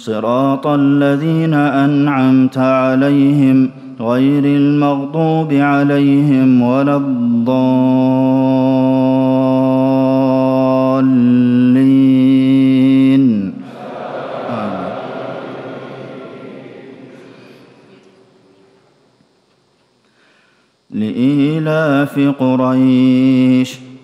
صراط الذين أنعمت عليهم غير المغضوب عليهم ولا الضالين. لإيلاف قريش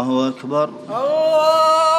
الله أكبر. الله